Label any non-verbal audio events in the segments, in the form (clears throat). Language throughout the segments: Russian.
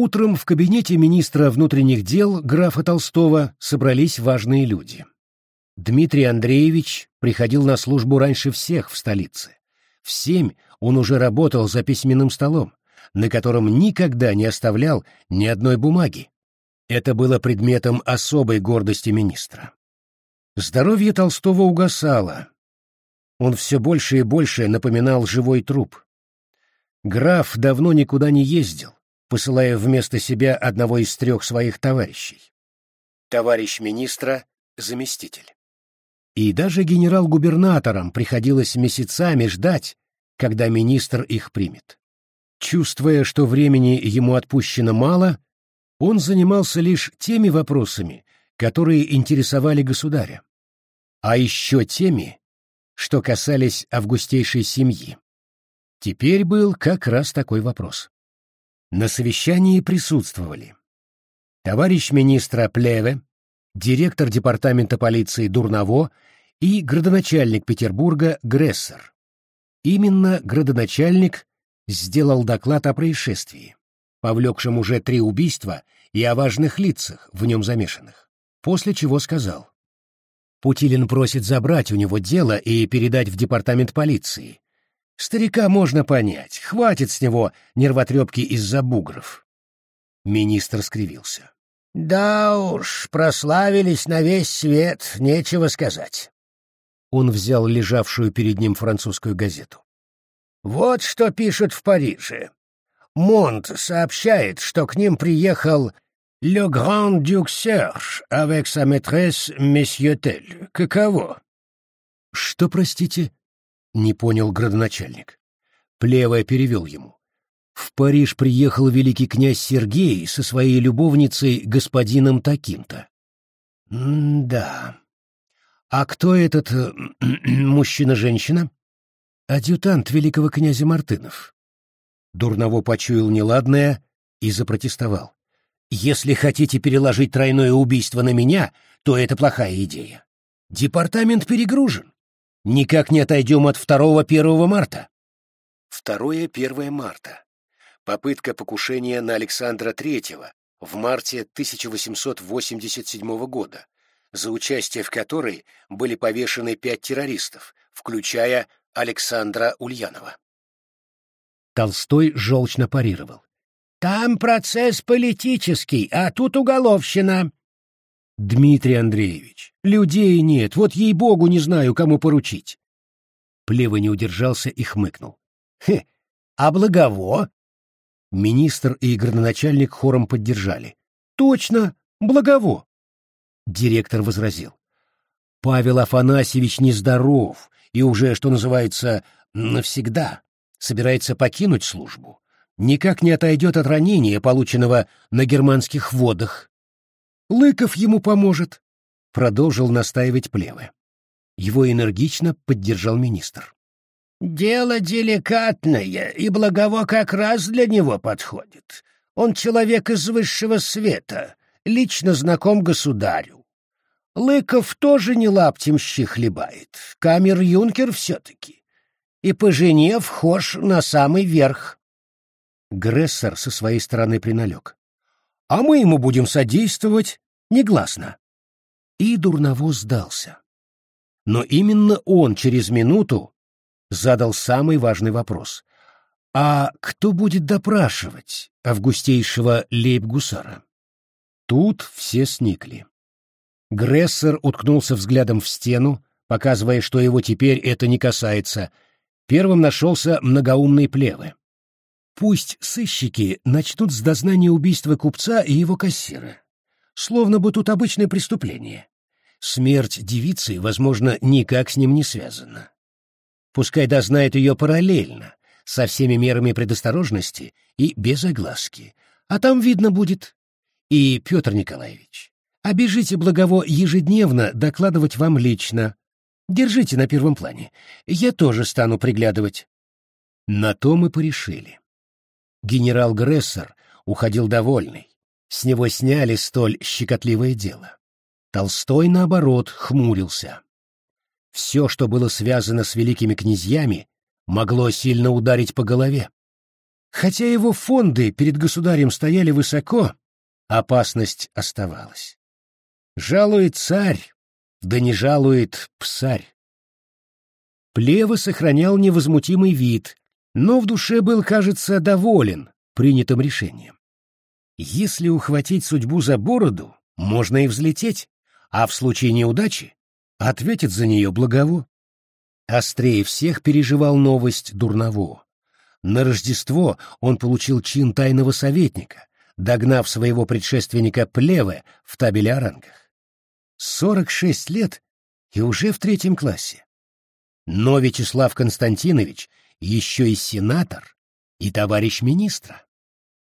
Утром в кабинете министра внутренних дел графа Толстого собрались важные люди. Дмитрий Андреевич приходил на службу раньше всех в столице. В семь он уже работал за письменным столом, на котором никогда не оставлял ни одной бумаги. Это было предметом особой гордости министра. Здоровье Толстого угасало. Он все больше и больше напоминал живой труп. Граф давно никуда не ездил, посылая вместо себя одного из трех своих товарищей. Товарищ министра — заместитель. И даже генерал-губернаторам приходилось месяцами ждать, когда министр их примет. Чувствуя, что времени ему отпущено мало, он занимался лишь теми вопросами, которые интересовали государя а еще теми, что касались августейшей семьи. Теперь был как раз такой вопрос. На совещании присутствовали товарищ министра Плеве, директор департамента полиции Дурново и градоначальник Петербурга Грессер. Именно градоначальник сделал доклад о происшествии, повлекшем уже три убийства и о важных лицах, в нем замешанных, после чего сказал Путилин просит забрать у него дело и передать в департамент полиции. Старика можно понять, хватит с него нервотрепки из-за бугров. Министр скривился. «Да уж, прославились на весь свет, нечего сказать». Он взял лежавшую перед ним французскую газету. «Вот что пишут в Париже. Монт сообщает, что к ним приехал Le Grand Duc Serge, avec sa maîtresse, месье Тель. Каково? Что, простите? Не понял градоначальник. Плевая перевел ему. В Париж приехал великий князь Сергей со своей любовницей господином таким-то. да. А кто этот э, (clears throat) мужчина-женщина? Адъютант великого князя Мартынов. Дурново почуял неладное и запротестовал. Если хотите переложить тройное убийство на меня, то это плохая идея. Департамент перегружен. Никак не отойдем от 2-1 марта. 2-1 марта. Попытка покушения на Александра III в марте 1887 года, за участие в которой были повешены пять террористов, включая Александра Ульянова. Толстой желчно парировал. Там процесс политический, а тут уголовщина. Дмитрий Андреевич, людей нет, вот ей-богу не знаю, кому поручить. Плева не удержался и хмыкнул. Хе, а Благово? Министр и градоначальник хором поддержали. Точно, Благово. Директор возразил. Павел Афанасьевич нездоров и уже, что называется, навсегда собирается покинуть службу никак не отойдет от ранения, полученного на германских водах. Лыков ему поможет, — продолжил настаивать Плевы. Его энергично поддержал министр. «Дело деликатное, и Благово как раз для него подходит. Он человек из высшего света, лично знаком государю. Лыков тоже не лаптем щи хлебает, камер-юнкер все-таки. И по жене вхож на самый верх. Грессер со своей стороны приналег. «А мы ему будем содействовать негласно». И Дурново сдался. Но именно он через минуту задал самый важный вопрос. «А кто будет допрашивать августейшего лейб-гусара?» Тут все сникли. Грессер уткнулся взглядом в стену, показывая, что его теперь это не касается. Первым нашелся многоумный плевы. Пусть сыщики начнут с дознания убийства купца и его кассира. Словно бы тут обычное преступление. Смерть девицы, возможно, никак с ним не связана. Пускай дознает ее параллельно, со всеми мерами предосторожности и без огласки. А там видно будет. И, Петр Николаевич, обижите Благово ежедневно докладывать вам лично. Держите на первом плане. Я тоже стану приглядывать. На то мы порешили. Генерал Грессер уходил довольный. С него сняли столь щекотливое дело. Толстой, наоборот, хмурился. Все, что было связано с великими князьями, могло сильно ударить по голове. Хотя его фонды перед государем стояли высоко, опасность оставалась. Жалует царь, да не жалует псарь. Плева сохранял невозмутимый вид, но в душе был, кажется, доволен принятым решением. Если ухватить судьбу за бороду, можно и взлететь, а в случае неудачи ответит за нее благово. Острее всех переживал новость Дурново. На Рождество он получил чин тайного советника, догнав своего предшественника Плеве в табеле о рангах. Сорок шесть лет и уже в третьем классе. Но Вячеслав Константинович еще и сенатор, и товарищ министра.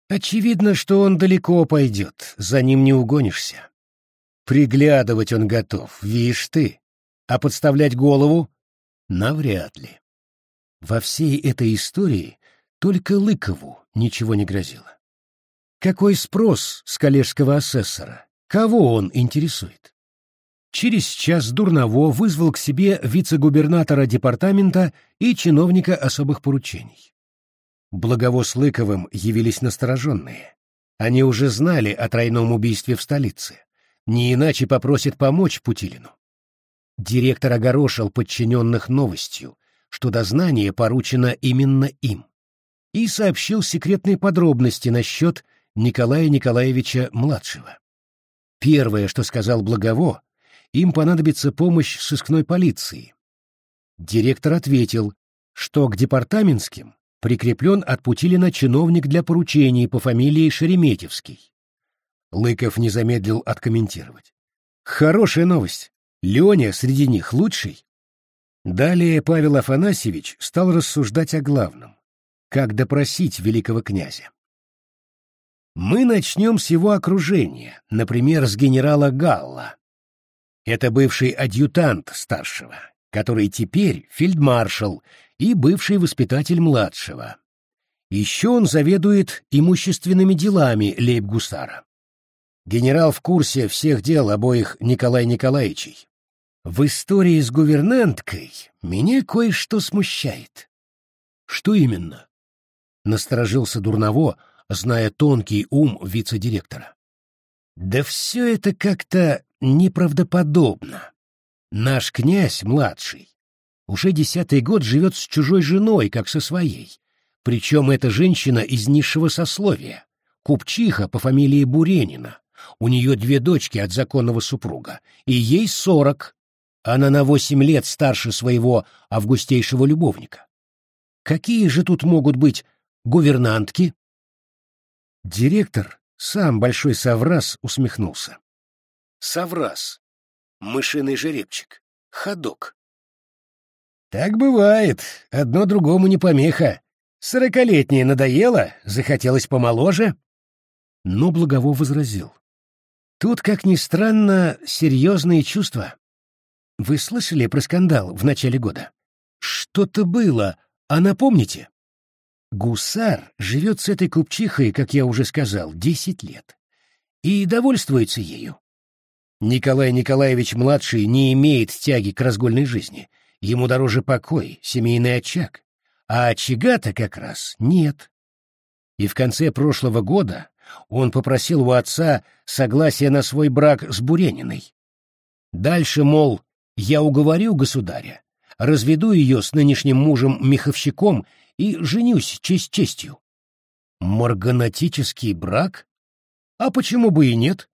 Очевидно, что он далеко пойдет, за ним не угонишься. Приглядывать он готов, видишь ты, а подставлять голову — навряд ли. Во всей этой истории только Лыкову ничего не грозило. Какой спрос с коллежского асессора? Кого он интересует? Через час Дурново вызвал к себе вице-губернатора департамента и чиновника особых поручений. Благово с Лыковым явились настороженные. Они уже знали о тройном убийстве в столице. Не иначе попросят помочь Путилину. Директор огорошил подчиненных новостью, что дознание поручено именно им, и сообщил секретные подробности насчет Николая Николаевича-младшего. Первое, что сказал Благово, им понадобится помощь сыскной полиции. Директор ответил, что к департаментским прикреплен от Путилина чиновник для поручений по фамилии Шереметьевский. Лыков не замедлил откомментировать. Хорошая новость. Леня среди них лучший. Далее Павел Афанасьевич стал рассуждать о главном — как допросить великого князя. Мы начнем с его окружения, например, с генерала Галла. Это бывший адъютант старшего, который теперь фельдмаршал и бывший воспитатель младшего. Еще он заведует имущественными делами лейб-гусара. Генерал в курсе всех дел обоих Николая Николаевичей. В истории с гувернанткой меня кое-что смущает. Что именно? Насторожился Дурново, зная тонкий ум вице-директора. Да все это как-то неправдоподобно. Наш князь младший уже десятый год живет с чужой женой, как со своей. Причем эта женщина из низшего сословия, купчиха по фамилии Буренина. У нее две дочки от законного супруга, и ей сорок, она на восемь лет старше своего августейшего любовника. Какие же тут могут быть гувернантки? Директор, сам большой соврас, усмехнулся. Соврас. Мышиный жеребчик. Ходок. Так бывает. Одно другому не помеха. Сорокалетняя надоело, захотелось помоложе. Но Благово возразил. Тут, как ни странно, серьезные чувства. Вы слышали про скандал в начале года? Что-то было, а напомните? Гусар живет с этой купчихой, как я уже сказал, десять лет. И довольствуется ею. Николай Николаевич-младший не имеет тяги к разгульной жизни. Ему дороже покой, семейный очаг. А очага-то как раз нет. И в конце прошлого года он попросил у отца согласия на свой брак с Бурениной. Дальше, мол, я уговорю государя, разведу ее с нынешним мужем-меховщиком и женюсь честь честью. Марганатический брак? А почему бы и нет? —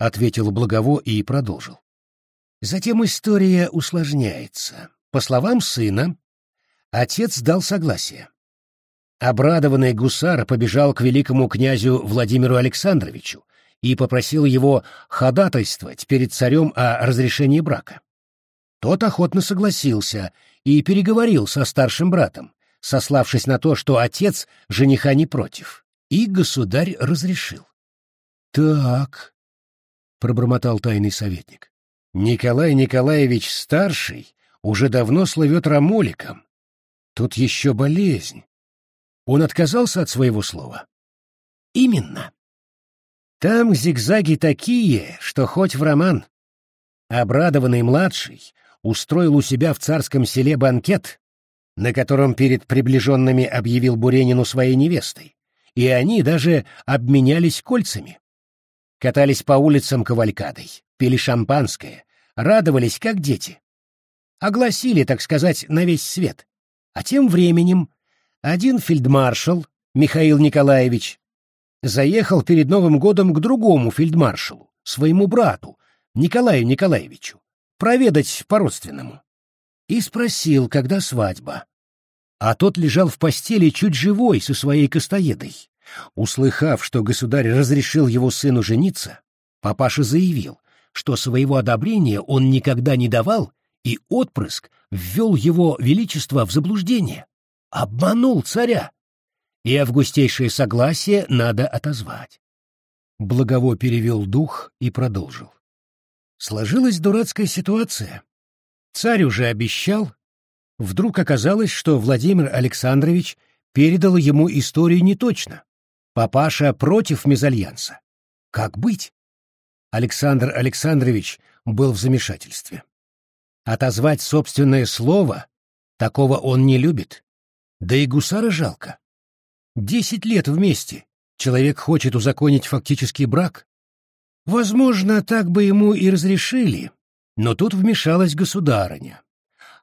ответил Благово и продолжил. Затем история усложняется. По словам сына, отец дал согласие. Обрадованный гусар побежал к великому князю Владимиру Александровичу и попросил его ходатайствовать перед царем о разрешении брака. Тот охотно согласился и переговорил со старшим братом, сославшись на то, что отец жениха не против, и государь разрешил. «Так», — пробормотал тайный советник, — «Николай Николаевич Старший уже давно слывет рамоликом. Тут еще болезнь. Он отказался от своего слова?» «Именно. Там зигзаги такие, что хоть в роман. Обрадованный младший устроил у себя в царском селе банкет, на котором перед приближенными объявил Буренину своей невестой, и они даже обменялись кольцами. Катались по улицам кавалькадой, пили шампанское, радовались, как дети. Огласили, так сказать, на весь свет. А тем временем один фельдмаршал, Михаил Николаевич, заехал перед Новым годом к другому фельдмаршалу, своему брату, Николаю Николаевичу, проведать по-родственному. И спросил, когда свадьба. А тот лежал в постели чуть живой со своей костоедой. Услыхав, что государь разрешил его сыну жениться, папаша заявил, что своего одобрения он никогда не давал, и отпрыск ввел его величество в заблуждение, обманул царя, и августейшее согласие надо отозвать. Благово перевел дух и продолжил. Сложилась дурацкая ситуация. Царь уже обещал. Вдруг оказалось, что Владимир Александрович передал ему историю неточно. Папаша против мезальянса. Как быть? Александр Александрович был в замешательстве. Отозвать собственное слово, такого он не любит. Да и гусара жалко. Десять лет вместе. Человек хочет узаконить фактический брак. Возможно, так бы ему и разрешили, но тут вмешалась государыня.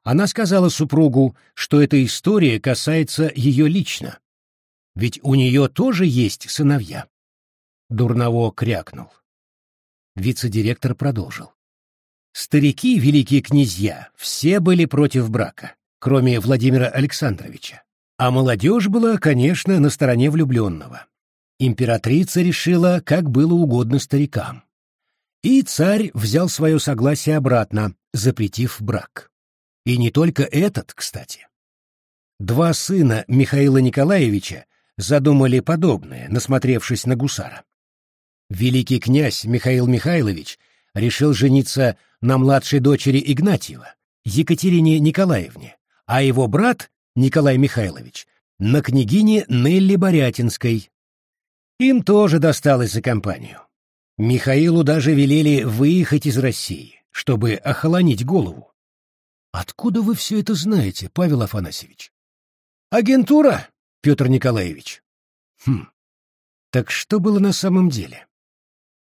Она сказала супругу, что эта история касается ее лично. Ведь у нее тоже есть сыновья. Дурново крякнул. Вице-директор продолжил. Старики, великие князья, все были против брака, кроме Владимира Александровича. А молодежь была, конечно, на стороне влюбленного. Императрица решила, как было угодно старикам. И царь взял свое согласие обратно, запретив брак. И не только этот, кстати. Два сына Михаила Николаевича задумали подобное, насмотревшись на гусара. Великий князь Михаил Михайлович решил жениться на младшей дочери Игнатьева, Екатерине Николаевне, а его брат Николай Михайлович на княгине Нелли Борятинской. Им тоже досталось за компанию. Михаилу даже велели выехать из России, чтобы охолонить голову. Откуда вы все это знаете, Павел Афанасьевич? Агентура, Петр Николаевич. Хм. Так что было на самом деле?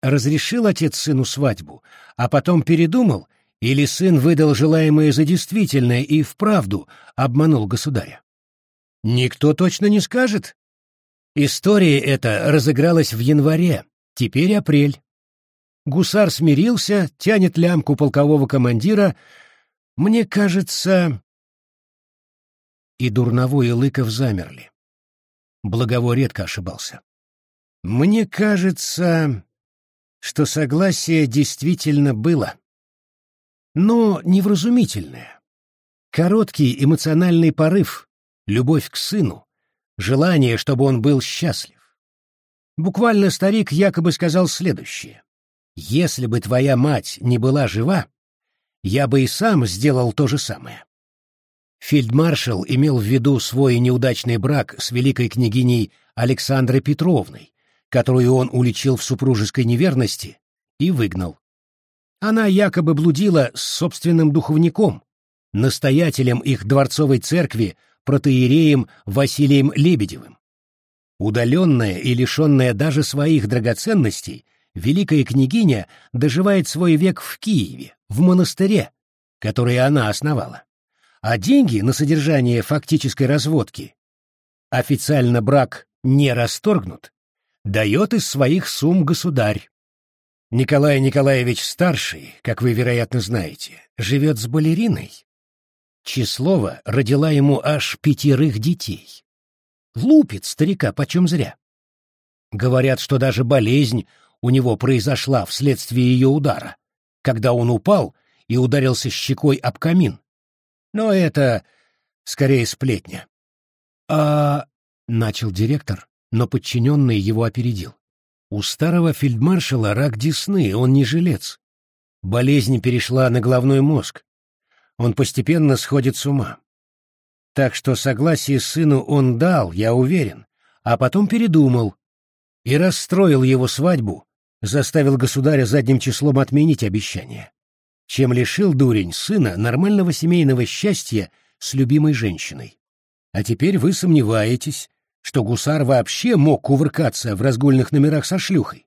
Разрешил отец сыну свадьбу, а потом передумал, или сын выдал желаемое за действительное и вправду обманул государя? Никто точно не скажет. История эта разыгралась в январе, теперь апрель. Гусар смирился, тянет лямку полкового командира. Мне кажется... И Дурновой и Лыков замерли. Благово редко ошибался. Мне кажется, что согласие действительно было. Но невразумительное. Короткий эмоциональный порыв, любовь к сыну, желание, чтобы он был счастлив. Буквально старик якобы сказал следующее. «Если бы твоя мать не была жива, я бы и сам сделал то же самое. Фельдмаршал имел в виду свой неудачный брак с великой княгиней Александрой Петровной, которую он уличил в супружеской неверности и выгнал. Она якобы блудила с собственным духовником, настоятелем их дворцовой церкви, протеереем Василием Лебедевым. Удаленная и лишенная даже своих драгоценностей, великая княгиня доживает свой век в Киеве, в монастыре, который она основала а деньги на содержание фактической разводки официально брак не расторгнут, дает из своих сумм государь. Николай Николаевич Старший, как вы, вероятно, знаете, живет с балериной. Числова родила ему аж пятерых детей. Лупит старика почем зря. Говорят, что даже болезнь у него произошла вследствие ее удара, когда он упал и ударился щекой об камин, но это скорее сплетня. А... — начал директор, но подчиненный его опередил. У старого фельдмаршала рак десны, он не жилец. Болезнь перешла на головной мозг. Он постепенно сходит с ума. Так что согласие сыну он дал, я уверен, а потом передумал и расстроил его свадьбу, заставил государя задним числом отменить обещание чем лишил дурень сына нормального семейного счастья с любимой женщиной. А теперь вы сомневаетесь, что гусар вообще мог кувыркаться в разгульных номерах со шлюхой,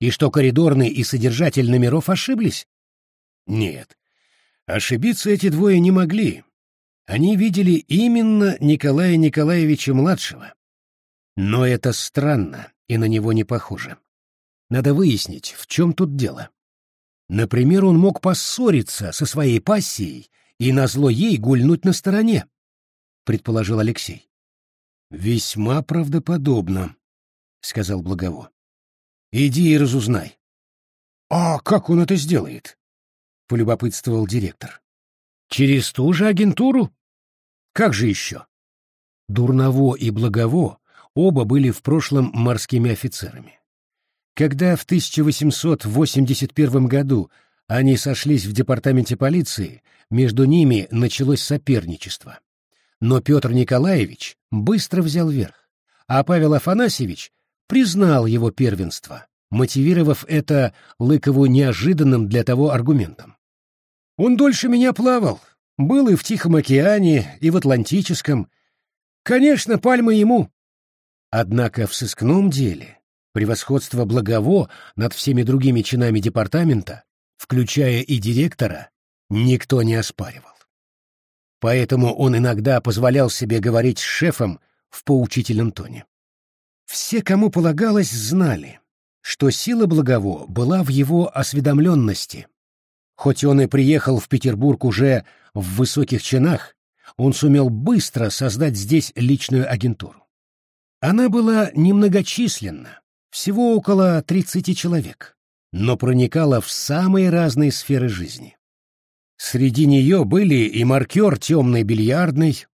и что коридорный и содержатель номеров ошиблись? Нет, ошибиться эти двое не могли. Они видели именно Николая Николаевича-младшего. Но это странно и на него не похоже. Надо выяснить, в чем тут дело. Например, он мог поссориться со своей пассией и назло ей гульнуть на стороне, предположил Алексей. Весьма правдоподобно, сказал Благово. Иди и разузнай. А как он это сделает? полюбопытствовал директор. Через ту же агентуру? Как же еще? Дурново и Благово оба были в прошлом морскими офицерами. Когда в 1881 году они сошлись в департаменте полиции, между ними началось соперничество. Но Петр Николаевич быстро взял верх, а Павел Афанасьевич признал его первенство, мотивировав это Лыкову неожиданным для того аргументом. «Он дольше меня плавал, был и в Тихом океане, и в Атлантическом. Конечно, пальма ему». Однако в сыскном деле превосходство Благово над всеми другими чинами департамента, включая и директора, никто не оспаривал. Поэтому он иногда позволял себе говорить с шефом в поучительном тоне. Все, кому полагалось, знали, что сила Благово была в его осведомленности. Хоть он и приехал в Петербург уже в высоких чинах, он сумел быстро создать здесь личную агентуру. Она была немногочисленна, всего около 30 человек, но проникала в самые разные сферы жизни. Среди нее были и маркер темной бильярдной,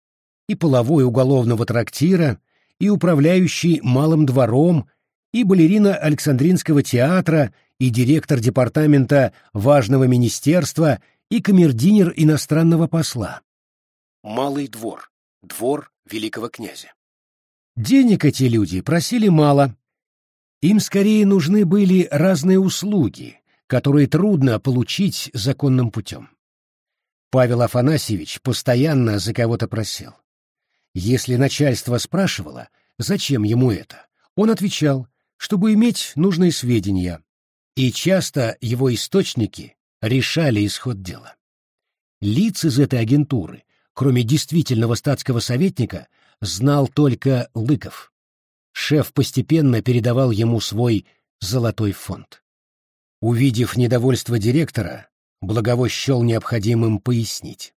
и половой уголовного трактира, и управляющий малым двором, и балерина Александринского театра, и директор департамента важного министерства, и камердинер иностранного посла. Малый двор, двор великого князя. Денег эти люди просили мало, им скорее нужны были разные услуги, которые трудно получить законным путем. Павел Афанасьевич постоянно за кого-то просил. Если начальство спрашивало, зачем ему это, он отвечал, чтобы иметь нужные сведения, и часто его источники решали исход дела. Лиц из этой агентуры, кроме действительного статского советника, знал только Лыков шеф постепенно передавал ему свой золотой фонд. Увидев недовольство директора, Благово счел необходимым пояснить.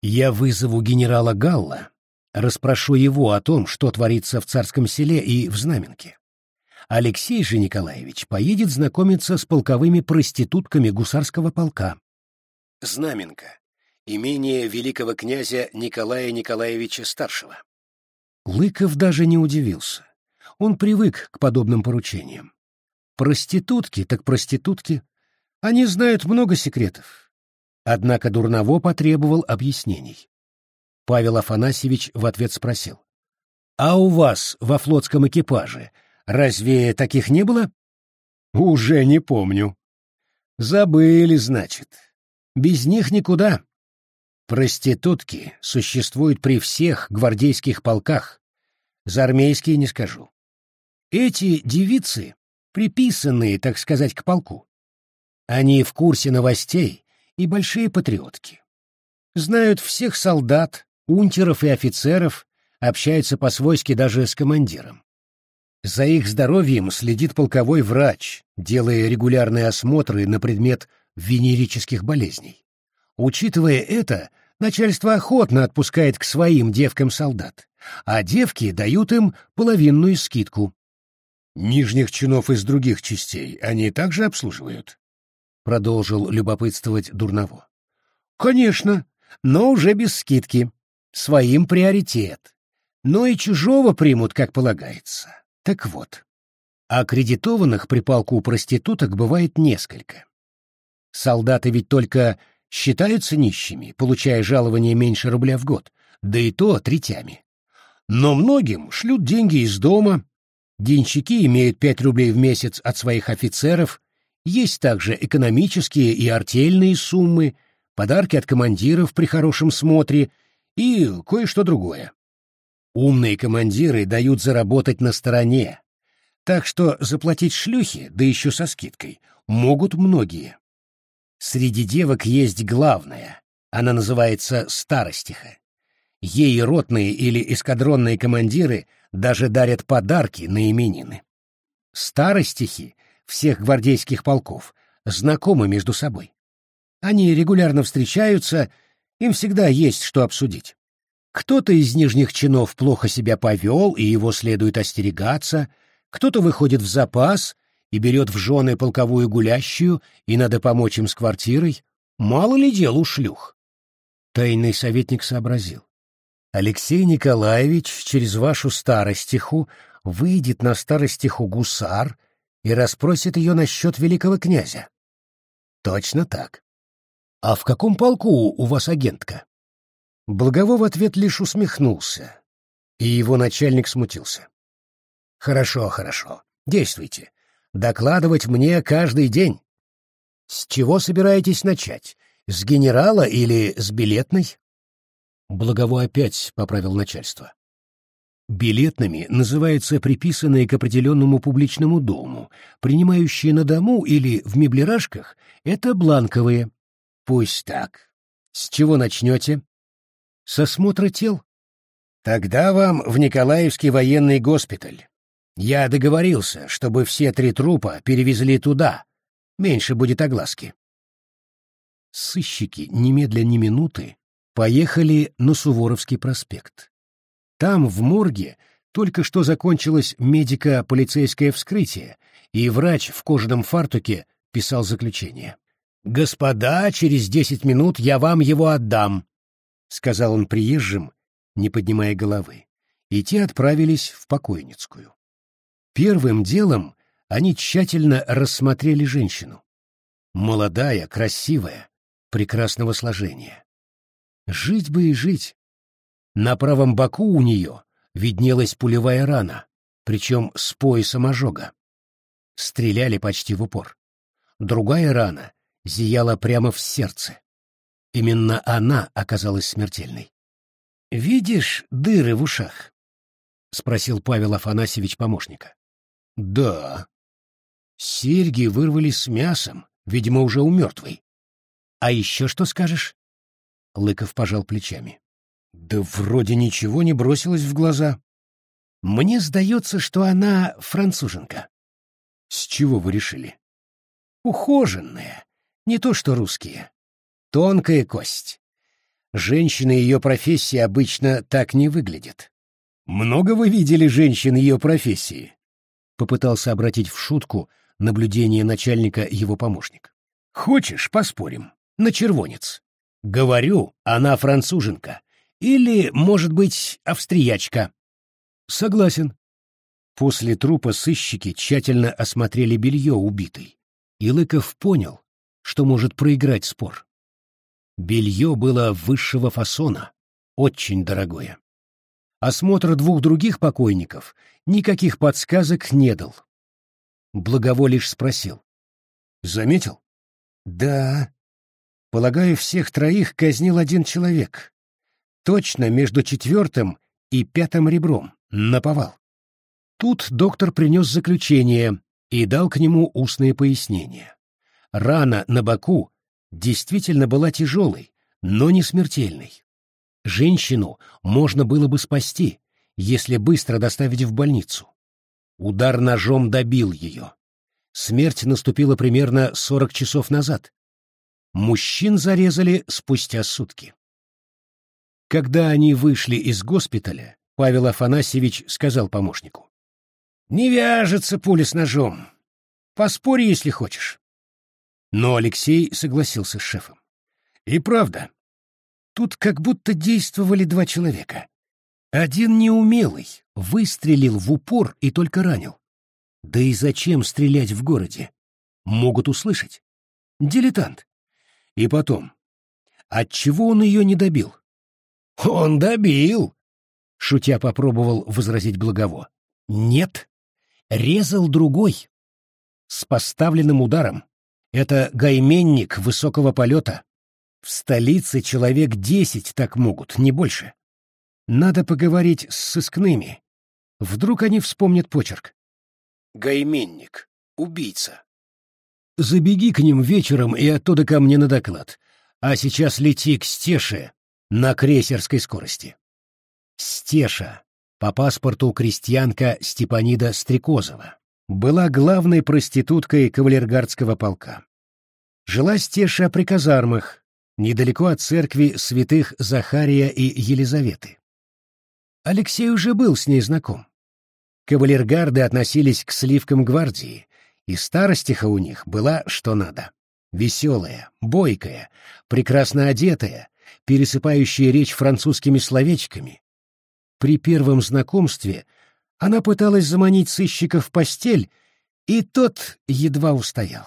«Я вызову генерала Галла, расспрошу его о том, что творится в Царском селе и в Знаменке. Алексей же Николаевич поедет знакомиться с полковыми проститутками гусарского полка. Знаменка. Имение великого князя Николая Николаевича Старшего. Лыков даже не удивился. Он привык к подобным поручениям. Проститутки так проститутки. Они знают много секретов. Однако Дурново потребовал объяснений. Павел Афанасьевич в ответ спросил. «А у вас во флотском экипаже разве таких не было?» «Уже не помню». «Забыли, значит. Без них никуда. Проститутки существуют при всех гвардейских полках. За армейские не скажу. Эти девицы, приписанные, так сказать, к полку. Они в курсе новостей и большие патриотки. Знают всех солдат, унтеров и офицеров, общаются по-свойски даже с командиром. За их здоровьем следит полковой врач, делая регулярные осмотры на предмет венерических болезней. Учитывая это, начальство охотно отпускает к своим девкам солдат, а девки дают им половинную скидку. Нижних чинов из других частей они также обслуживают? Продолжил любопытствовать Дурново. Конечно, но уже без скидки. Своим приоритет. Но и чужого примут, как полагается. Так вот, аккредитованных при полку проституток бывает несколько. Солдаты ведь только считаются нищими, получая жалование меньше рубля в год, да и то третями. Но многим шлют деньги из дома, денщики имеют 5 рублей в месяц от своих офицеров, есть также экономические и артельные суммы, подарки от командиров при хорошем смотре и кое-что другое. Умные командиры дают заработать на стороне, так что заплатить шлюхе, да еще со скидкой, могут многие. Среди девок есть главная, она называется старостиха. Ей ротные или эскадронные командиры даже дарят подарки на именины. Старостихи всех гвардейских полков знакомы между собой. Они регулярно встречаются, им всегда есть что обсудить. Кто-то из нижних чинов плохо себя повел, и его следует остерегаться, кто-то выходит в запас и берет в жены полковую гулящую, и надо помочь им с квартирой. Мало ли дел у шлюх. Тайный советник сообразил. Алексей Николаевич через вашу старостиху выйдет на старостиху гусар и расспросит ее насчет великого князя. Точно так. А в каком полку у вас агентка? Благово в ответ лишь усмехнулся, и его начальник смутился. Хорошо, хорошо. Действуйте. Докладывать мне каждый день. С чего собираетесь начать? С генерала или с билетной? Благово опять поправил начальство. Билетными называются приписанные к определенному публичному дому, принимающие на дому или в меблерашках — это бланковые. Пусть так. С чего начнете? С осмотра тел? Тогда вам в Николаевский военный госпиталь. Я договорился, чтобы все три трупа перевезли туда. Меньше будет огласки. Сыщики немедля ни минуты поехали на Суворовский проспект. Там, в морге, только что закончилось медико-полицейское вскрытие, и врач в кожаном фартуке писал заключение. «Господа, через десять минут я вам его отдам», — сказал он приезжим, не поднимая головы, и те отправились в покойницкую. Первым делом они тщательно рассмотрели женщину. Молодая, красивая, прекрасного сложения. Жить бы и жить. На правом боку у нее виднелась пулевая рана, причем с поясом ожога. Стреляли почти в упор. Другая рана зияла прямо в сердце. Именно она оказалась смертельной. «Видишь дыры в ушах?» — спросил Павел Афанасьевич помощника. Да. Серьги вырвали с мясом, видимо, уже у мертвой. А еще что скажешь? Лыков пожал плечами. Да вроде ничего не бросилось в глаза. Мне сдается, что она француженка. С чего вы решили? Ухоженная, не то что русские. Тонкая кость. Женщины ее профессии обычно так не выглядят. Много вы видели женщин ее профессии? попытался обратить в шутку наблюдение начальника его помощник. «Хочешь, поспорим? На червонец. Говорю, она француженка. Или, может быть, австриячка». «Согласен». После трупа сыщики тщательно осмотрели белье убитой, и Лыков понял, что может проиграть спор. Белье было высшего фасона, очень дорогое. Осмотр двух других покойников никаких подсказок не дал. Благово лишь спросил. «Заметил?» «Да. Полагаю, всех троих казнил один человек. Точно между четвертым и пятым ребром, наповал. Тут доктор принес заключение и дал к нему устные пояснения. Рана на боку действительно была тяжелой, но не смертельной. Женщину можно было бы спасти, если быстро доставить в больницу. Удар ножом добил ее. Смерть наступила примерно 40 часов назад. Мужчин зарезали спустя сутки. Когда они вышли из госпиталя, Павел Афанасьевич сказал помощнику. «Не вяжется пуля с ножом. Поспори, если хочешь». Но Алексей согласился с шефом. «И правда, Тут как будто действовали два человека. Один неумелый, выстрелил в упор и только ранил. Да и зачем стрелять в городе? Могут услышать. Дилетант. И потом, отчего он ее не добил? Он добил, шутя попробовал возразить Благово. Нет, резал другой. С поставленным ударом. Это гайменник высокого полета. В столице человек десять так могут, не больше. Надо поговорить с сыскными. Вдруг они вспомнят почерк. Гайменник. Убийца. Забеги к ним вечером и оттуда ко мне на доклад. А сейчас лети к Стеше на крейсерской скорости. Стеша, по паспорту крестьянка Степанида Стрекозова, была главной проституткой кавалергардского полка. Жила Стеша при казармах, недалеко от церкви святых Захария и Елизаветы. Алексей уже был с ней знаком. Кавалергарды относились к сливкам гвардии, и старостиха у них была что надо. Веселая, бойкая, прекрасно одетая, пересыпающая речь французскими словечками. При первом знакомстве она пыталась заманить сыщика в постель, и тот едва устоял.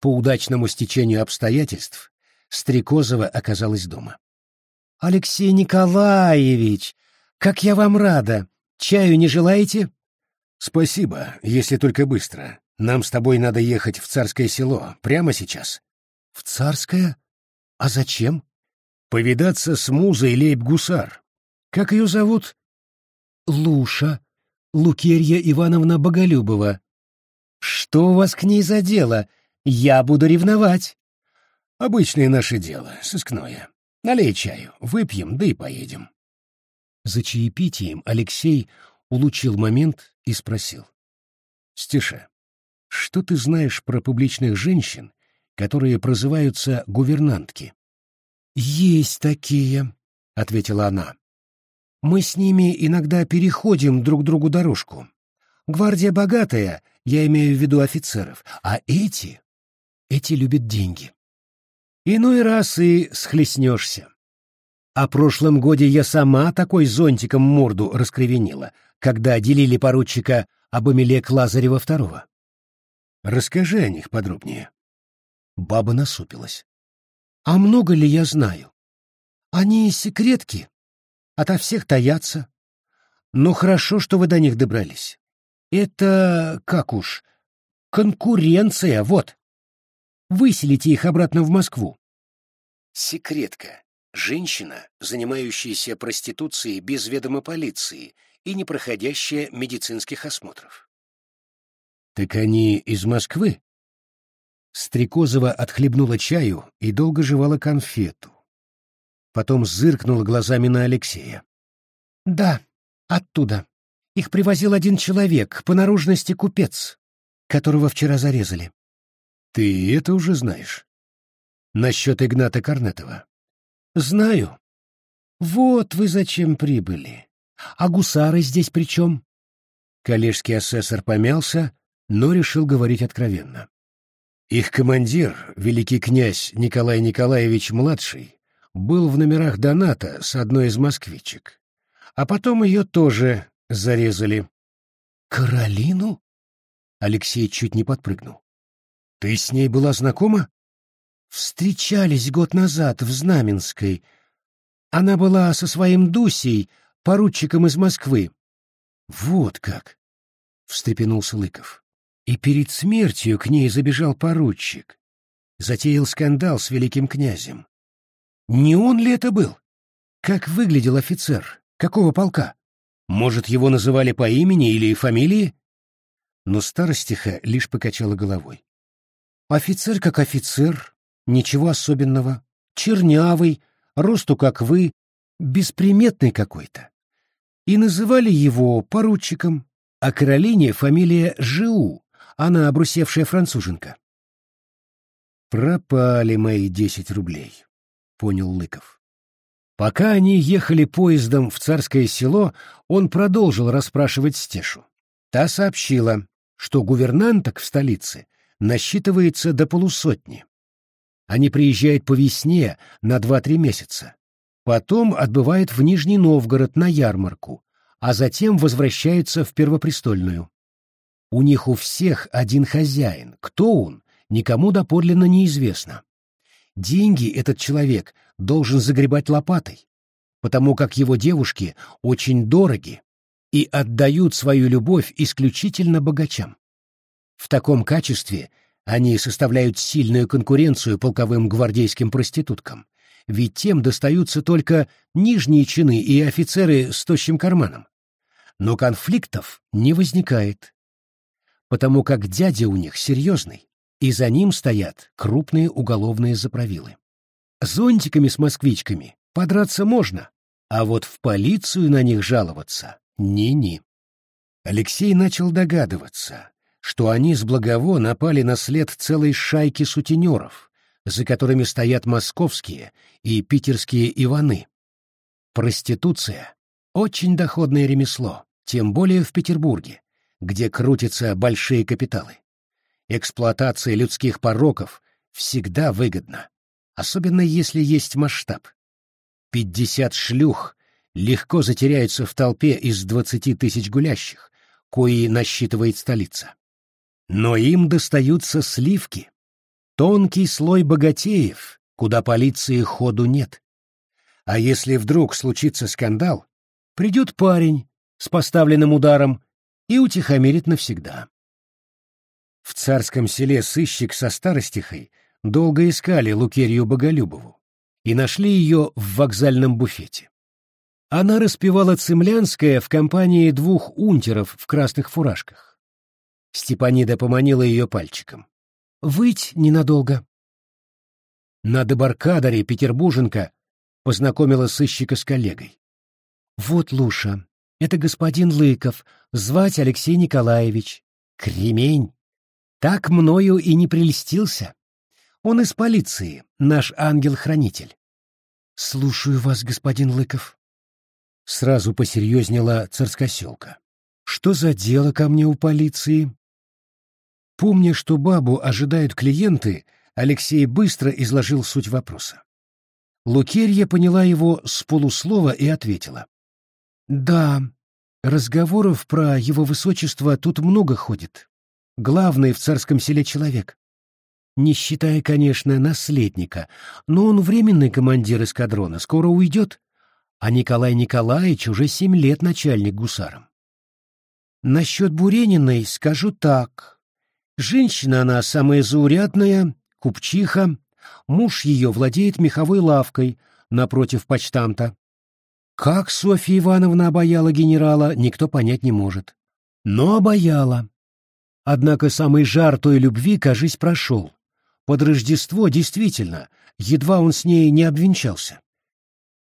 По удачному стечению обстоятельств Стрекозова оказалась дома. «Алексей Николаевич, как я вам рада! Чаю не желаете?» «Спасибо, если только быстро. Нам с тобой надо ехать в Царское село, прямо сейчас». «В Царское? А зачем?» «Повидаться с музой Лейб-Гусар. Как ее зовут?» «Луша. Лукерья Ивановна Боголюбова». «Что у вас к ней за дело? Я буду ревновать». «Обычное наше дело, сыскное. Налей чаю, выпьем, да и поедем». За чаепитием Алексей улучил момент и спросил. «Стеша, что ты знаешь про публичных женщин, которые прозываются гувернантки?» «Есть такие», — ответила она. «Мы с ними иногда переходим друг другу дорожку. Гвардия богатая, я имею в виду офицеров, а эти... эти любят деньги. Иной раз и схлестнешься. О прошлом годе я сама такой зонтиком морду раскривенила, когда делили поручика Абамелек Лазарева II. Расскажи о них подробнее. Баба насупилась. А много ли я знаю? Они секретки, ото всех таятся. Но хорошо, что вы до них добрались. Это, как уж, конкуренция, вот. Выселите их обратно в Москву. Секретка. Женщина, занимающаяся проституцией без ведома полиции и не проходящая медицинских осмотров. «Так они из Москвы?» Стрекозова отхлебнула чаю и долго жевала конфету. Потом зыркнула глазами на Алексея. «Да, оттуда. Их привозил один человек, по наружности купец, которого вчера зарезали». «Ты это уже знаешь?» «Насчет Игната Корнетова?» Знаю. Вот вы зачем прибыли. А гусары здесь при чем? Коллежский асессор помялся, но решил говорить откровенно. Их командир, великий князь Николай Николаевич-младший, был в номерах доната с одной из москвичек. А потом ее тоже зарезали. «Каролину?» Алексей чуть не подпрыгнул. «Ты с ней была знакома?» Встречались год назад в Знаменской. Она была со своим Дусей, поручиком из Москвы. Вот как! — встрепенулся Лыков. И перед смертью к ней забежал поручик. Затеял скандал с великим князем. Не он ли это был? Как выглядел офицер? Какого полка? Может, его называли по имени или фамилии? Но старостиха лишь покачала головой. Офицер как офицер, Ничего особенного. Чернявый, росту как вы, бесприметный какой-то. И называли его поручиком, а Каролине фамилия Жиу, она обрусевшая француженка. «Пропали мои десять рублей», — понял Лыков. Пока они ехали поездом в Царское село, он продолжил расспрашивать Стешу. Та сообщила, что гувернанток в столице насчитывается до полусотни. Они приезжают по весне на два-три месяца. Потом отбывают в Нижний Новгород на ярмарку, а затем возвращаются в Первопрестольную. У них у всех один хозяин. Кто он, никому доподлинно неизвестно. Деньги этот человек должен загребать лопатой, потому как его девушки очень дороги и отдают свою любовь исключительно богачам. В таком качестве Они составляют сильную конкуренцию полковым гвардейским проституткам, ведь тем достаются только нижние чины и офицеры с тощим карманом. Но конфликтов не возникает, потому как дядя у них серьезный, и за ним стоят крупные уголовные заправилы. Зонтиками с москвичками подраться можно, а вот в полицию на них жаловаться — ни-ни. Алексей начал догадываться, что они с Благово напали на след целой шайки сутенеров, за которыми стоят московские и питерские Иваны. Проституция — очень доходное ремесло, тем более в Петербурге, где крутятся большие капиталы. Эксплуатация людских пороков всегда выгодна, особенно если есть масштаб. Пятьдесят шлюх легко затеряются в толпе из двадцати тысяч гулящих, кои насчитывает столица. Но им достаются сливки. Тонкий слой богатеев, куда полиции ходу нет. А если вдруг случится скандал, придет парень с поставленным ударом и утихомирит навсегда. В царском селе сыщик со старостихой долго искали Лукерью Боголюбову и нашли ее в вокзальном буфете. Она распевала цемлянское в компании двух унтеров в красных фуражках. Степанида поманила ее пальчиком. «Выть ненадолго». На дебаркадере Петербурженко познакомила сыщика с коллегой. «Вот, Луша, это господин Лыков, звать Алексей Николаевич. Кремень. Так мною и не прельстился. Он из полиции, наш ангел-хранитель». «Слушаю вас, господин Лыков». Сразу посерьезнела царскоселка. «Что за дело ко мне у полиции?» Помня, что бабу ожидают клиенты, Алексей быстро изложил суть вопроса. Лукерья поняла его с полуслова и ответила. «Да, разговоров про его высочество тут много ходит. Главный в царском селе человек. Не считая, конечно, наследника, но он временный командир эскадрона, скоро уйдет, а Николай Николаевич уже семь лет начальник гусаром. Насчет Бурениной скажу так. Женщина она самая заурядная, купчиха, муж ее владеет меховой лавкой напротив почтамта. Как Софья Ивановна обаяла генерала, никто понять не может. Но обаяла. Однако самый жар той любви, кажись, прошел. Под Рождество, действительно, едва он с ней не обвенчался.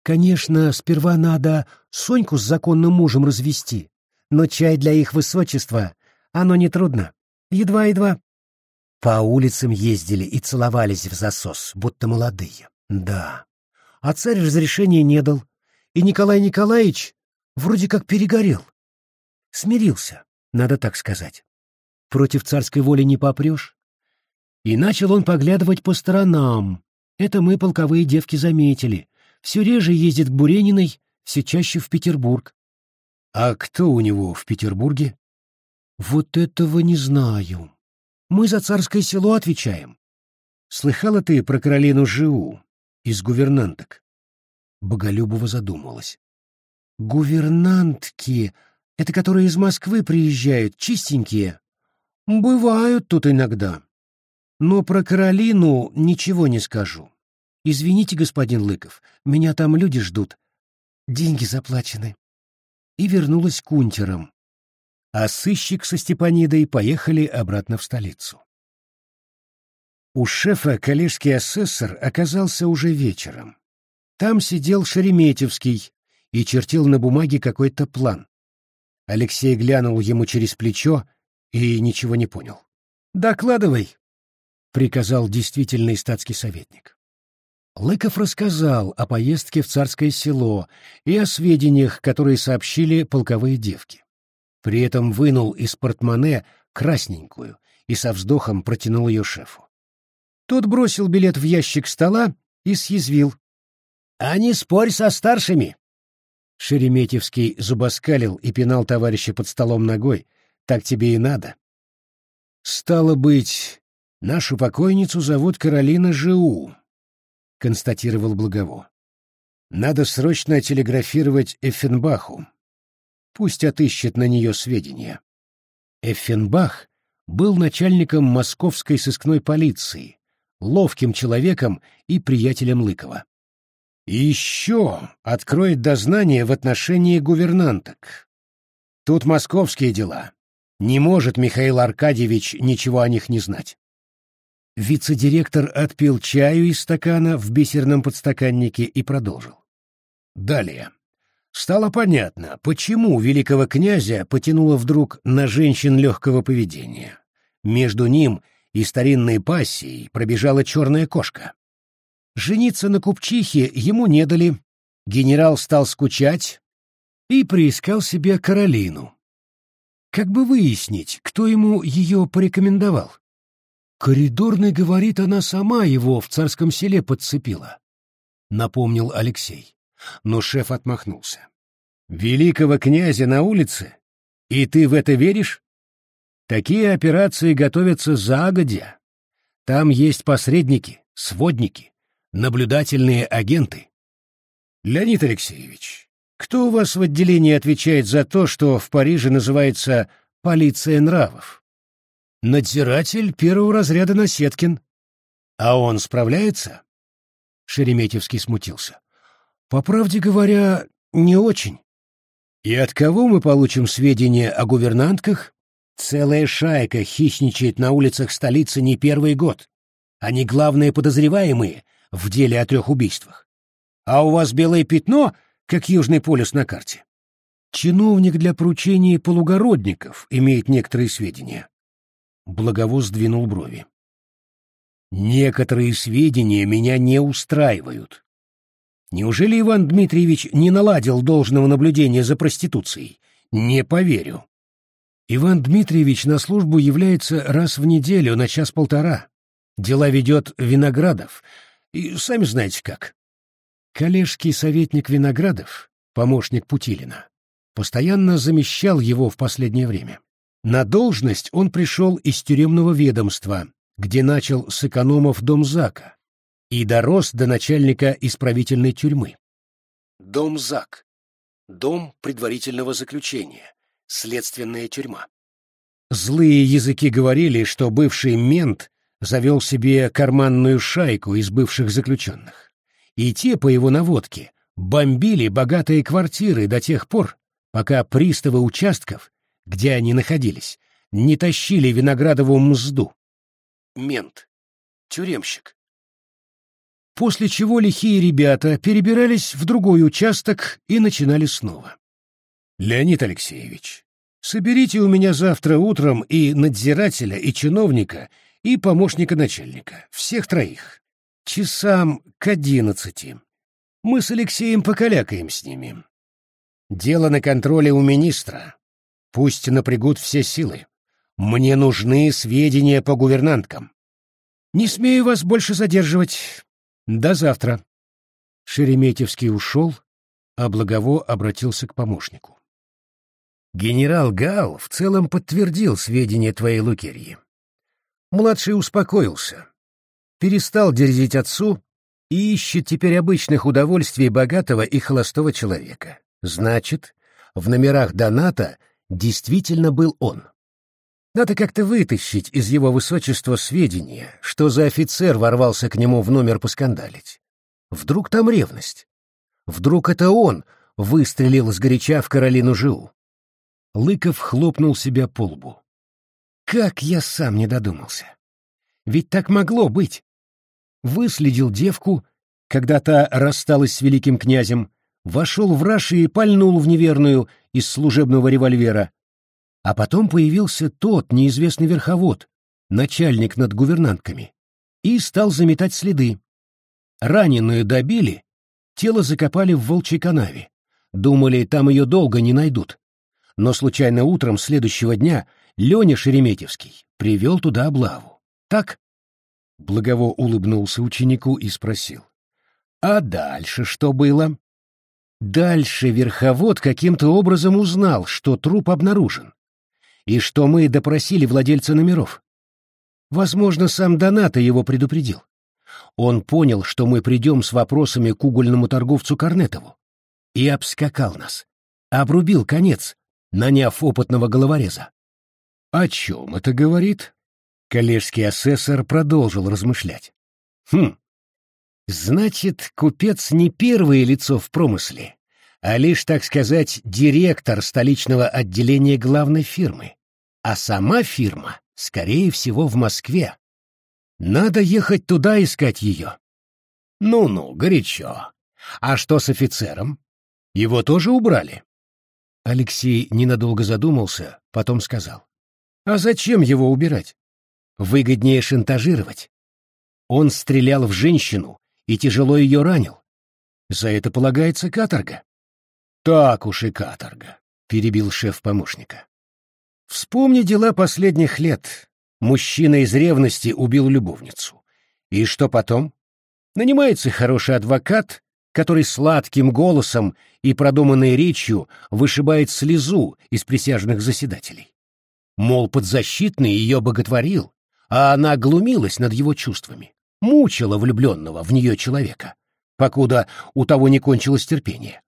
Конечно, сперва надо Соньку с законным мужем развести, но чай для их высочества, оно нетрудно. Едва-едва. По улицам ездили и целовались в засос, будто молодые. Да. А царь разрешения не дал. И Николай Николаевич вроде как перегорел. Смирился, надо так сказать. Против царской воли не попрешь. И начал он поглядывать по сторонам. Это мы, полковые девки, заметили. Все реже ездит к Бурениной, все чаще в Петербург. А кто у него в Петербурге? Вот этого не знаю. Мы за царское село отвечаем. Слыхала ты про Каролину Живу из гувернанток? Боголюбова задумалась. Гувернантки — это которые из Москвы приезжают, чистенькие. Бывают тут иногда. Но про Каролину ничего не скажу. Извините, господин Лыков, меня там люди ждут. Деньги заплачены. И вернулась к унтерам а сыщик со Степанидой поехали обратно в столицу. У шефа коллежский асессор оказался уже вечером. Там сидел Шереметьевский и чертил на бумаге какой-то план. Алексей глянул ему через плечо и ничего не понял. «Докладывай», — приказал действительный статский советник. Лыков рассказал о поездке в царское село и о сведениях, которые сообщили полковые девки. При этом вынул из портмоне красненькую и со вздохом протянул ее шефу. Тот бросил билет в ящик стола и съязвил. — А не спорь со старшими! Шереметьевский зубоскалил и пинал товарища под столом ногой. Так тебе и надо. Стало быть, нашу покойницу зовут Каролина Жиу, констатировал Благово. Надо срочно телеграфировать Эффенбаху. Пусть отыщет на нее сведения. Эффенбах был начальником московской сыскной полиции, ловким человеком и приятелем Лыкова. И еще откроет дознание в отношении гувернанток. Тут московские дела. Не может Михаил Аркадьевич ничего о них не знать. Вице-директор отпил чаю из стакана в бисерном подстаканнике и продолжил. Далее. Стало понятно, почему великого князя потянуло вдруг на женщин легкого поведения. Между ним и старинной пассией пробежала черная кошка. Жениться на купчихе ему не дали. Генерал стал скучать и приискал себе Каролину. Как бы выяснить, кто ему ее порекомендовал? Коридорный говорит, она сама его в царском селе подцепила, — напомнил Алексей. Но шеф отмахнулся. Великого князя на улице? И ты в это веришь? Такие операции готовятся загодя. Там есть посредники, сводники, наблюдательные агенты. Леонид Алексеевич, кто у вас в отделении отвечает за то, что в Париже называется «полиция нравов»? Надзиратель первого разряда Насеткин. А он справляется? Шереметьевский смутился. По правде говоря, не очень. И от кого мы получим сведения о гувернантках? Целая шайка хищничает на улицах столицы не первый год. Они главные подозреваемые в деле о трех убийствах. А у вас белое пятно, как Южный полюс на карте. Чиновник для поручения полугородников имеет некоторые сведения. Благовоз сдвинул брови. Некоторые сведения меня не устраивают. Неужели Иван Дмитриевич не наладил должного наблюдения за проституцией? Не поверю. Иван Дмитриевич на службу является раз в неделю на час-полтора. Дела ведет Виноградов, и сами знаете как. Коллежский советник Виноградов, помощник Путилина, постоянно замещал его в последнее время. На должность он пришел из тюремного ведомства, где начал с экономов Домзака и дорос до начальника исправительной тюрьмы. Домзак. Дом предварительного заключения. Следственная тюрьма. Злые языки говорили, что бывший мент завел себе карманную шайку из бывших заключенных. И те, по его наводке, бомбили богатые квартиры до тех пор, пока приставы участков где они находились, не тащили Виноградову мзду. Мент. Тюремщик. После чего лихие ребята перебирались в другой участок и начинали снова. «Леонид Алексеевич, соберите у меня завтра утром и надзирателя, и чиновника, и помощника начальника, всех троих. Часам к одиннадцати. Мы с Алексеем покалякаем с ними. Дело на контроле у министра, Пусть напрягут все силы. Мне нужны сведения по гувернанткам. Не смею вас больше задерживать. До завтра. Шереметьевский ушел, а Благово обратился к помощнику. Генерал Гал в целом подтвердил сведения твоей Лукерьи. Младший успокоился, перестал дерзить отцу и ищет теперь обычных удовольствий богатого и холостого человека. Значит, в номерах доната действительно был он. Надо как-то вытащить из его высочества сведения, что за офицер ворвался к нему в номер поскандалить. Вдруг там ревность? Вдруг это он выстрелил сгоряча в Каролину Жиу? Лыков хлопнул себя по лбу. Как я сам не додумался. Ведь так могло быть. Выследил девку, когда та рассталась с великим князем, вошел в раши и пальнул в неверную из служебного револьвера. А потом появился тот неизвестный верховод, начальник над гувернантками, и стал заметать следы. Раненую добили, тело закопали в волчьей канаве. Думали, там ее долго не найдут. Но случайно утром следующего дня Леня Шереметьевский привел туда облаву. Так? Благово улыбнулся ученику и спросил. А дальше что было? Дальше верховод каким-то образом узнал, что труп обнаружен, и что мы допросили владельца номеров. Возможно, сам Доната его предупредил. Он понял, что мы придем с вопросами к угольному торговцу Корнетову, и обскакал нас, обрубил конец, наняв опытного головореза. О чем это говорит? Коллежский асессор продолжил размышлять. Хм, значит, купец не первое лицо в промысле, а лишь, так сказать, директор столичного отделения главной фирмы. А сама фирма, скорее всего, в Москве. Надо ехать туда искать ее. Ну-ну, горячо. А что с офицером? Его тоже убрали? Алексей ненадолго задумался, потом сказал. А зачем его убирать? Выгоднее шантажировать. Он стрелял в женщину и тяжело ее ранил. За это полагается каторга. Так уж и каторга, перебил шеф помощника. Вспомни дела последних лет. Мужчина из ревности убил любовницу. И что потом? Нанимается хороший адвокат, который сладким голосом и продуманной речью вышибает слезу из присяжных заседателей. Мол, подзащитный ее боготворил, а она глумилась над его чувствами, мучила влюбленного в нее человека, покуда у того не кончилось терпение.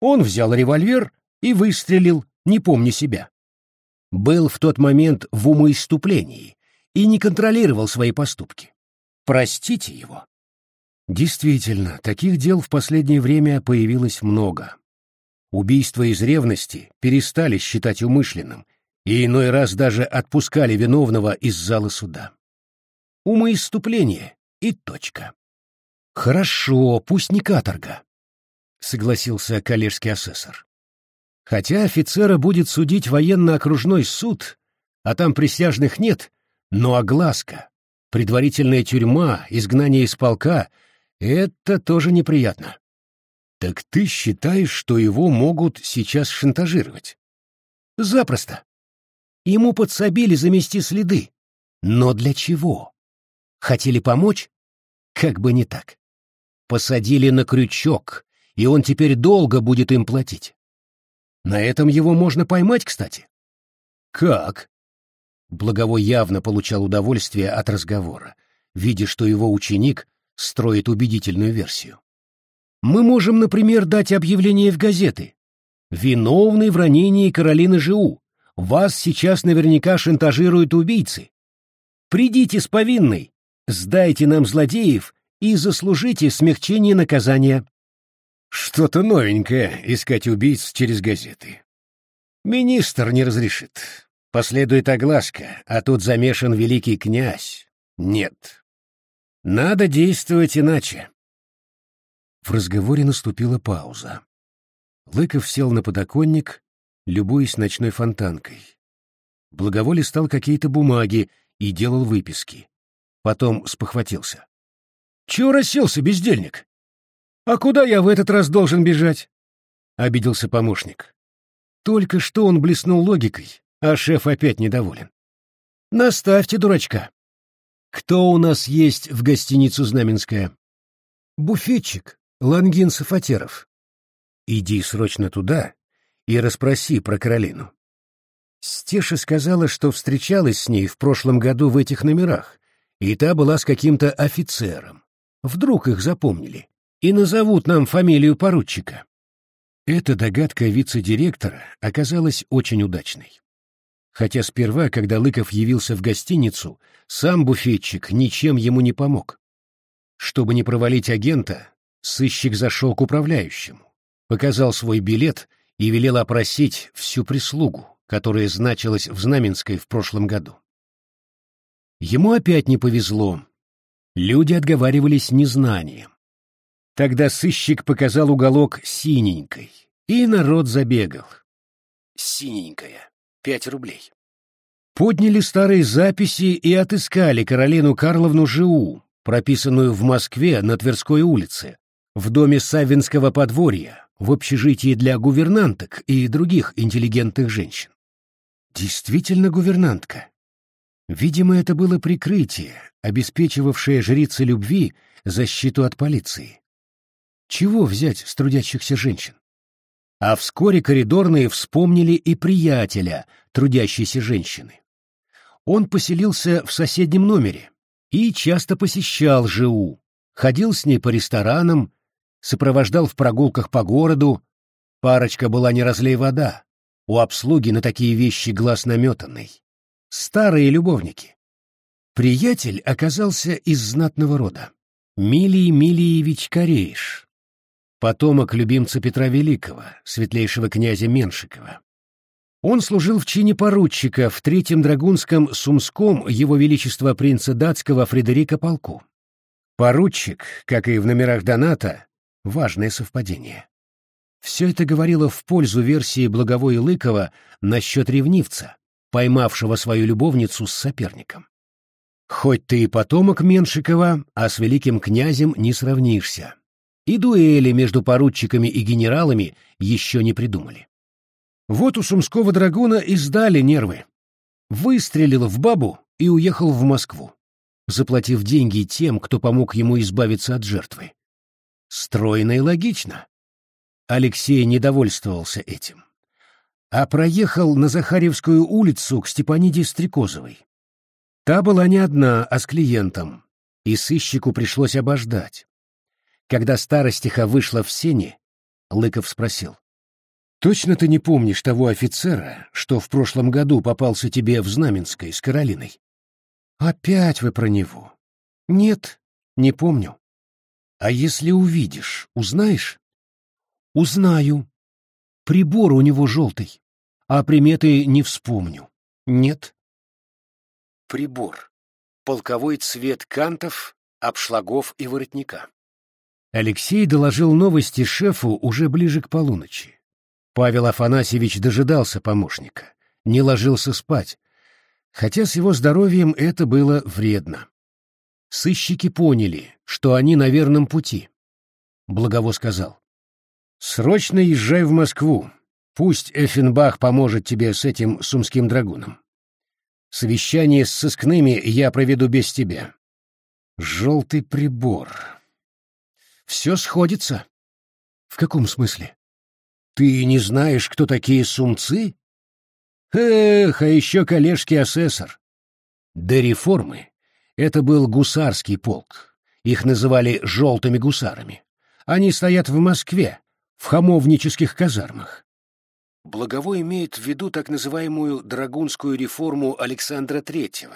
Он взял револьвер и выстрелил, не помня себя. Был в тот момент в умоиступлении и не контролировал свои поступки. Простите его. Действительно, таких дел в последнее время появилось много. Убийства из ревности перестали считать умышленным, и иной раз даже отпускали виновного из зала суда. Умоиступление и точка. Хорошо, пусть не каторга, согласился коллежский асессор. Хотя офицера будет судить военно-окружной суд, а там присяжных нет, но огласка, предварительная тюрьма, изгнание из полка — это тоже неприятно. Так ты считаешь, что его могут сейчас шантажировать? Запросто. Ему подсобили замести следы. Но для чего? Хотели помочь? Как бы не так. Посадили на крючок, и он теперь долго будет им платить. На этом его можно поймать, кстати. Как? Благовой явно получал удовольствие от разговора, видя, что его ученик строит убедительную версию. Мы можем, например, дать объявление в газеты. «Виновный в ранении Каролины Жиу. Вас сейчас наверняка шантажируют убийцы. Придите с повинной, сдайте нам злодеев и заслужите смягчение наказания». Что-то новенькое искать убийц через газеты. Министр не разрешит. Последует огласка, а тут замешан великий князь. Нет, надо действовать иначе. В разговоре наступила пауза. Лыков сел на подоконник, любуясь ночной фонтанкой. Благоволе стал какие-то бумаги и делал выписки. Потом спохватился. — Чего расселся, бездельник? А куда я в этот раз должен бежать? — обиделся помощник. Только что он блеснул логикой, а шеф опять недоволен. — Наставьте дурачка. Кто у нас есть в гостиницу Знаменская? Буфетчик, Лангин Сафатеров. Иди срочно туда и расспроси про Каролину. Стеша сказала, что встречалась с ней в прошлом году в этих номерах, и та была с каким-то офицером. Вдруг их запомнили и назовут нам фамилию поручика. Эта догадка вице-директора оказалась очень удачной хотя сперва, когда Лыков явился в гостиницу, сам буфетчик ничем ему не помог. Чтобы не провалить агента, сыщик зашел к управляющему, показал свой билет и велел опросить всю прислугу, которая значилась в Знаменской в прошлом году. Ему опять не повезло. Люди отговаривались незнанием. Тогда сыщик показал уголок синенькой, и народ забегал. Синенькая пять рублей. Подняли старые записи и отыскали Каролину Карловну Жиу, прописанную в Москве на Тверской улице, в доме Савинского подворья, в общежитии для гувернанток и других интеллигентных женщин. Действительно гувернантка. Видимо, это было прикрытие, обеспечивавшее жрице любви защиту от полиции. Чего взять с трудящихся женщин? А вскоре коридорные вспомнили и приятеля, трудящейся женщины. Он поселился в соседнем номере и часто посещал ЖУ, ходил с ней по ресторанам, сопровождал в прогулках по городу. Парочка была не разлей вода, у обслуги на такие вещи глаз наметанный. старые любовники. Приятель оказался из знатного рода. Милий Милиевич Корейш, потомок любимца Петра Великого, светлейшего князя Меншикова. Он служил в чине поручика в Третьем Драгунском Сумском Его Величества принца датского Фредерика полку. Поручик, как и в номерах доната, важное совпадение. Все это говорило в пользу версии Благовой Лыкова насчет ревнивца, поймавшего свою любовницу с соперником. Хоть ты и потомок Меншикова, а с великим князем не сравнишься. И дуэли между поручиками и генералами еще не придумали. Вот у сумского драгуна и сдали нервы. Выстрелил в бабу и уехал в Москву, заплатив деньги тем, кто помог ему избавиться от жертвы. Стройно и логично. Алексей недовольствовался этим. А проехал на Захаревскую улицу к Степаниде Стрекозовой. Та была не одна, а с клиентом, и сыщику пришлось обождать. Когда старостиха вышла в сене, Лыков спросил. «Точно ты не помнишь того офицера, что в прошлом году попался тебе в Знаменской с Каролиной?» «Опять вы про него?» «Нет, не помню». «А если увидишь, узнаешь?» «Узнаю. Прибор у него желтый, а приметы не вспомню. Нет, Прибор. Полковой цвет кантов, обшлагов и воротника. Алексей доложил новости шефу уже ближе к полуночи. Павел Афанасьевич дожидался помощника, не ложился спать, хотя с его здоровьем это было вредно. Сыщики поняли, что они на верном пути. Благово сказал. «Срочно езжай в Москву. Пусть Эффенбах поможет тебе с этим сумским драгуном. Совещание с сыскными я проведу без тебя. Желтый прибор. Все сходится. В каком смысле? Ты не знаешь, кто такие сумцы? Эх, а еще коллежский асессор. До реформы это был гусарский полк. Их называли «желтыми гусарами». Они стоят в Москве, в хамовнических казармах. Благово имеет в виду так называемую драгунскую реформу Александра III,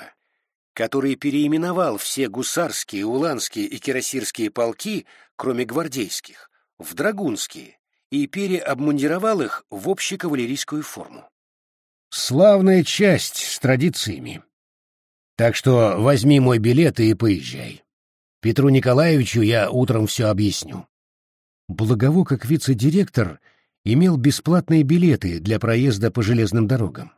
который переименовал все гусарские, уланские и кирасирские полки, кроме гвардейских, в драгунские и переобмундировал их в общекавалерийскую форму. Славная часть с традициями. Так что возьми мой билет и поезжай. Петру Николаевичу я утром все объясню. Благово, как вице-директор, имел бесплатные билеты для проезда по железным дорогам.